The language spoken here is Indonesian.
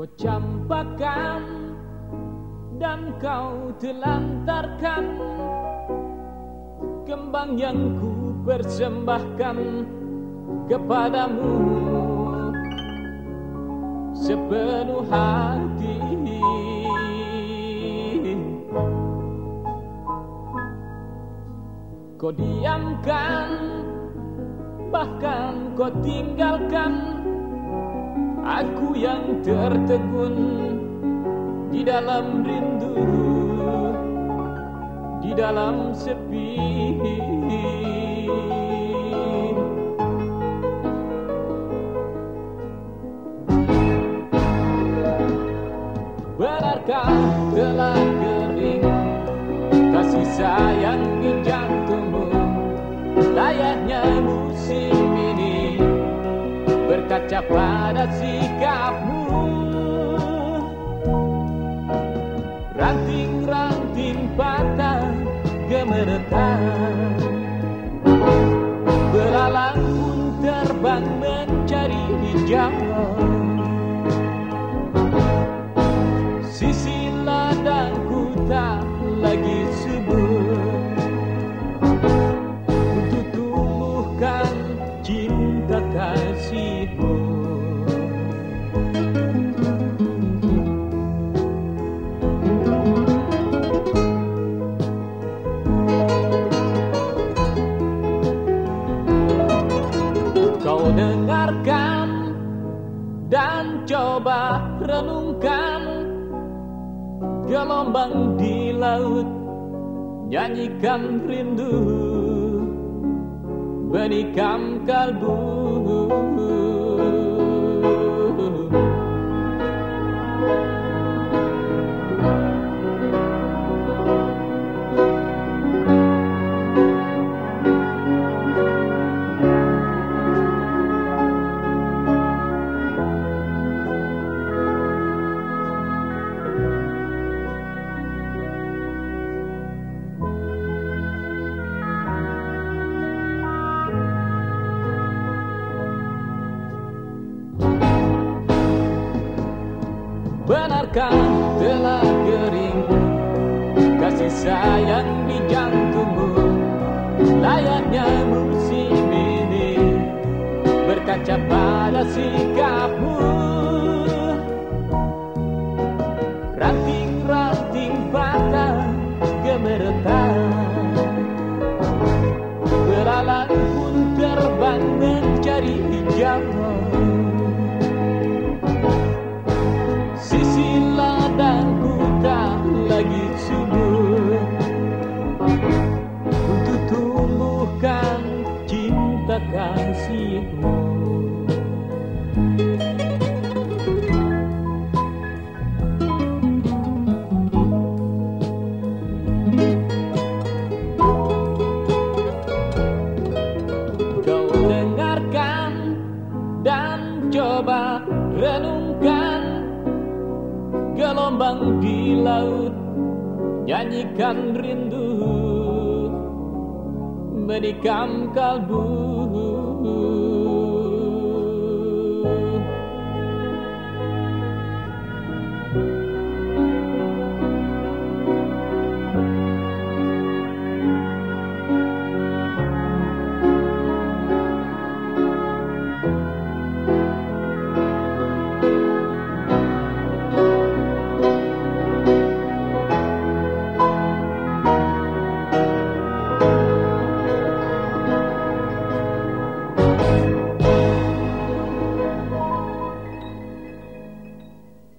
Kau campakkan dan kau telantarkan Kembang yang ku persembahkan kepadamu. Sepenuh hati. Kau diamkan Bahkan kau tinggalkan Aku yang tertegun di dalam rindu, di dalam sepi. Benarkah telah berkaca pada sikapmu. Ranting-ranting patah gemeretan belalang pun terbang mencari hijau dan coba renungkan Gelombang di laut nyanyikan rindu Menikam kalbu Benarkah telah kering kasih sayang di jantungmu. Layaknya musim ini berkaca pada sikapmu lagi subur Untuk tumbuhkan cinta kasihmu. Kau dengarkan dan coba renungkan Gelombang di laut nyanyikan rindu Menikam kalbu